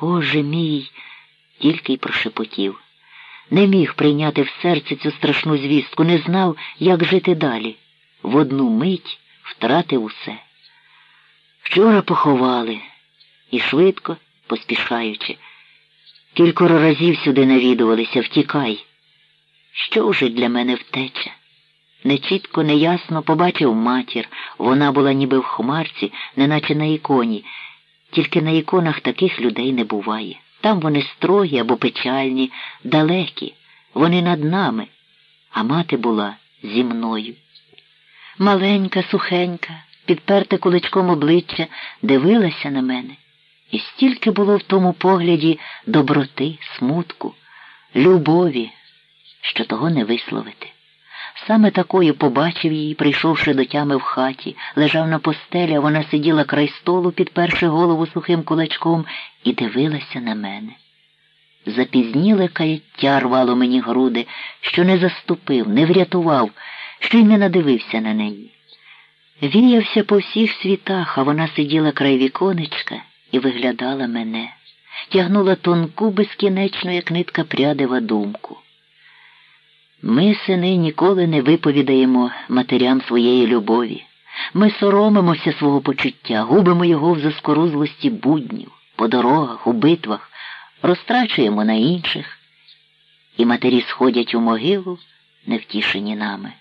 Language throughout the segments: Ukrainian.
Боже мій, тільки й прошепотів. Не міг прийняти в серце цю страшну звістку, не знав, як жити далі. В одну мить втратив усе. Вчора поховали і швидко, поспішаючи. Кількоро разів сюди навідувалися, втікай. Що вже для мене втеча? Нечітко, неясно побачив матір. Вона була ніби в хмарці, неначе на іконі. Тільки на іконах таких людей не буває. Там вони строгі або печальні, далекі, вони над нами, а мати була зі мною. Маленька, сухенька, підперте куличком обличчя, дивилася на мене. І стільки було в тому погляді доброти, смутку, любові, що того не висловити. Саме такою побачив її, прийшовши до тями в хаті, лежав на постелі, а вона сиділа край столу, підперши голову сухим кулачком, і дивилася на мене. Запізніле каяття рвало мені груди, що не заступив, не врятував, що й не надивився на неї. Віявся по всіх світах, а вона сиділа край віконечка і виглядала мене, тягнула тонку, безкінечну, як нитка прядива думку. Ми, сини, ніколи не виповідаємо матерям своєї любові. Ми соромимося свого почуття, губимо його в заскорузлості буднів, по дорогах, у битвах, розтрачуємо на інших, і матері сходять у могилу, невтішені нами.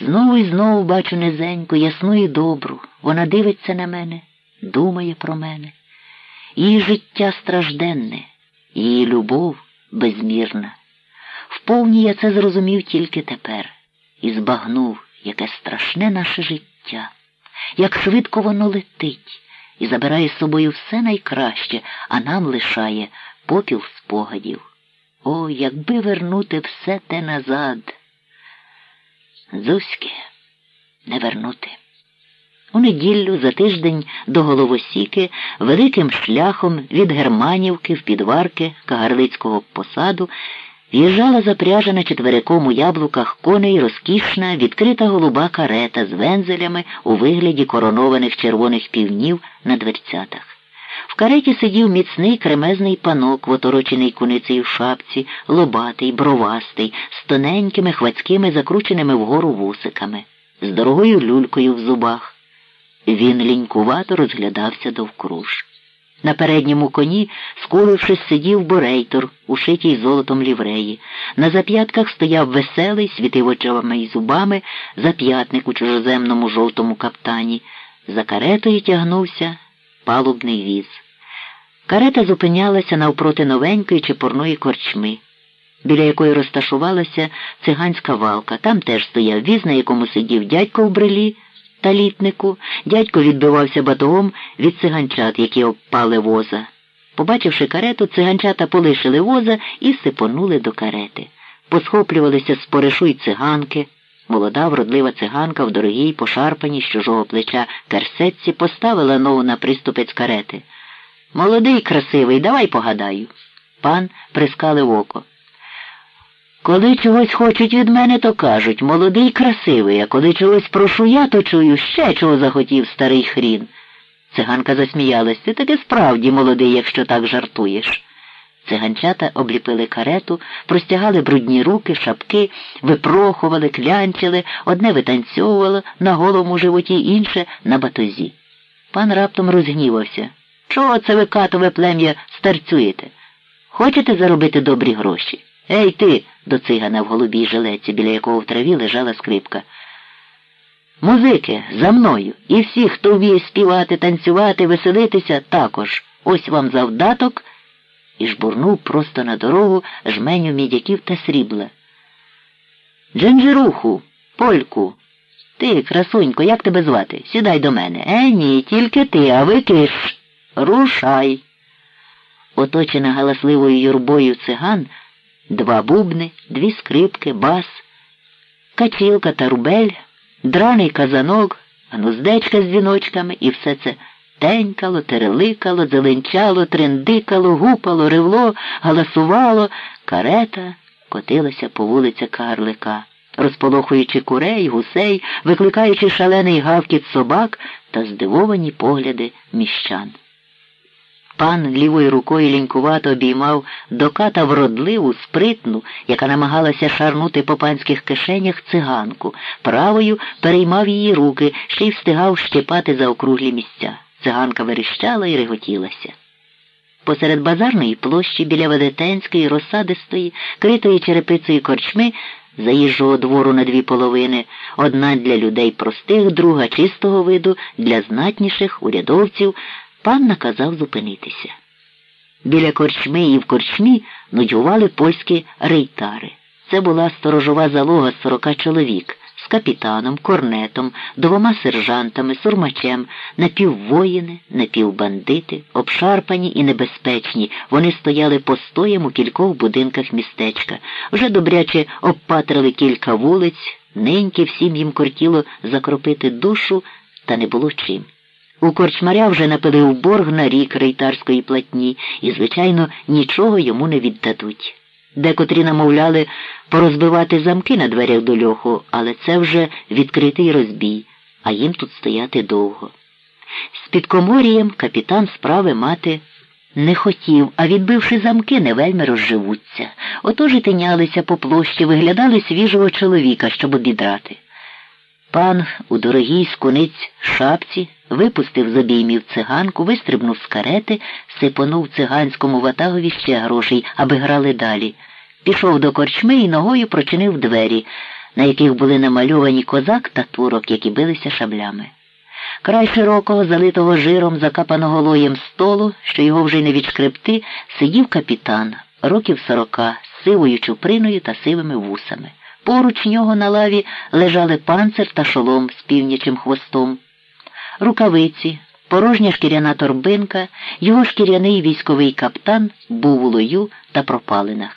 Знову і знову бачу низеньку, ясну і добру. Вона дивиться на мене, думає про мене. Її життя стражденне, її любов безмірна. Вповні я це зрозумів тільки тепер і збагнув, яке страшне наше життя, як швидко воно летить і забирає з собою все найкраще, а нам лишає попіл спогадів. О, якби вернути все те назад. Зуськи, не вернути. У неділю за тиждень до Головосіки великим шляхом від Германівки в підварки Кагарлицького посаду В'їжджала запряжена четвериком у яблуках коней розкішна, відкрита голуба карета з вензелями у вигляді коронованих червоних півнів на дверцятах. В кареті сидів міцний кремезний панок, воторочений куницею в шапці, лобатий, бровастий, з тоненькими хвацькими закрученими вгору вусиками, з дорогою люлькою в зубах. Він лінькувато розглядався довкруж. На передньому коні, скулившись, сидів Борейтор, ушитій золотом лівреї. На зап'ятках стояв веселий, світив очами й зубами, зап'ятник у чужоземному жовтому каптані. За каретою тягнувся палубний віз. Карета зупинялася навпроти новенької чепурної корчми, біля якої розташувалася циганська валка. Там теж стояв віз, на якому сидів дядько в брелі та літнику, дядько відбивався батогом від циганчат, які обпали воза. Побачивши карету, циганчата полишили воза і сипонули до карети. Посхоплювалися з поришу й циганки. Молода, вродлива циганка в дорогій, пошарпаній з чужого плеча керсетці поставила ногу на приступець карети. Молодий, красивий, давай погадаю. Пан прискалив око. Коли чогось хочуть від мене, то кажуть молодий красивий, а коли чогось прошу я, то чую ще чого захотів старий хрін. Циганка засміялась. Ти таки справді молодий, якщо так жартуєш. Циганчата обліпили карету, простягали брудні руки, шапки, випрохували, клянчили, одне витанцьовувало на голому животі, інше на батозі. Пан раптом розгнівався. Чого це ви катове плем'я старцюєте? Хочете заробити добрі гроші? Ей ти, до цигана в голубій жилеці, біля якого в траві лежала скрипка. Музики, за мною. І всі, хто вміє співати, танцювати, веселитися, також. Ось вам завдаток і жбурнув просто на дорогу жменю мідяків та срібла. Дженджеруху, польку. Ти, красунько, як тебе звати? Сідай до мене. Е, ні, тільки ти, а ви киш. Рушай. Оточена галасливою юрбою циган. Два бубни, дві скрипки, бас, качілка та рубель, драний казанок, гнуздечка з дзвіночками і все це тенькало, тереликало, зеленчало, трендикало, гупало, ревло, галасувало, карета котилася по вулиця Карлика, розполохуючи курей, гусей, викликаючи шалений гавкіт собак та здивовані погляди міщан. Пан лівою рукою лінькувато обіймав до ката вродливу, спритну, яка намагалася шарнути по панських кишенях циганку, правою переймав її руки, ще й встигав щепати за округлі місця. Циганка верещала і реготілася. Посеред базарної площі біля Ведетенської, розсадистої, критої черепицею корчми, заїжджого двору на дві половини, одна для людей простих, друга чистого виду, для знатніших урядовців, пан наказав зупинитися. Біля корчми і в корчмі нудьгували польські рейтари. Це була сторожова залога з сорока чоловік з капітаном, корнетом, двома сержантами, сурмачем, напіввоїни, напівбандити, обшарпані і небезпечні. Вони стояли постоєм у кількох будинках містечка, вже добряче обпатрили кілька вулиць, неньки всім їм кортіло закропити душу, та не було чим. У корчмаря вже напилив борг на рік рейтарської платні і, звичайно, нічого йому не віддадуть. Декотрі намовляли порозбивати замки на дверях до льоху, але це вже відкритий розбій, а їм тут стояти довго. З підкоморієм капітан справи мати не хотів, а відбивши замки, не вельми розживуться. Отож і тинялися по площі, виглядали свіжого чоловіка, щоб обідрати. Пан у дорогій скуниць шапці випустив з обіймів циганку, вистрибнув з карети, сипонув циганському ватагові ще грошей, аби грали далі. Пішов до корчми і ногою прочинив двері, на яких були намальовані козак та турок, які билися шаблями. Край широкого, залитого жиром, закапаного лоєм столу, що його вже й не відшкребти, сидів капітан, років сорока, з сивою чуприною та сивими вусами. Поруч нього на лаві лежали панцир та шолом з північим хвостом, рукавиці, порожня шкіряна торбинка, його шкіряний військовий каптан був у лою та пропалинах.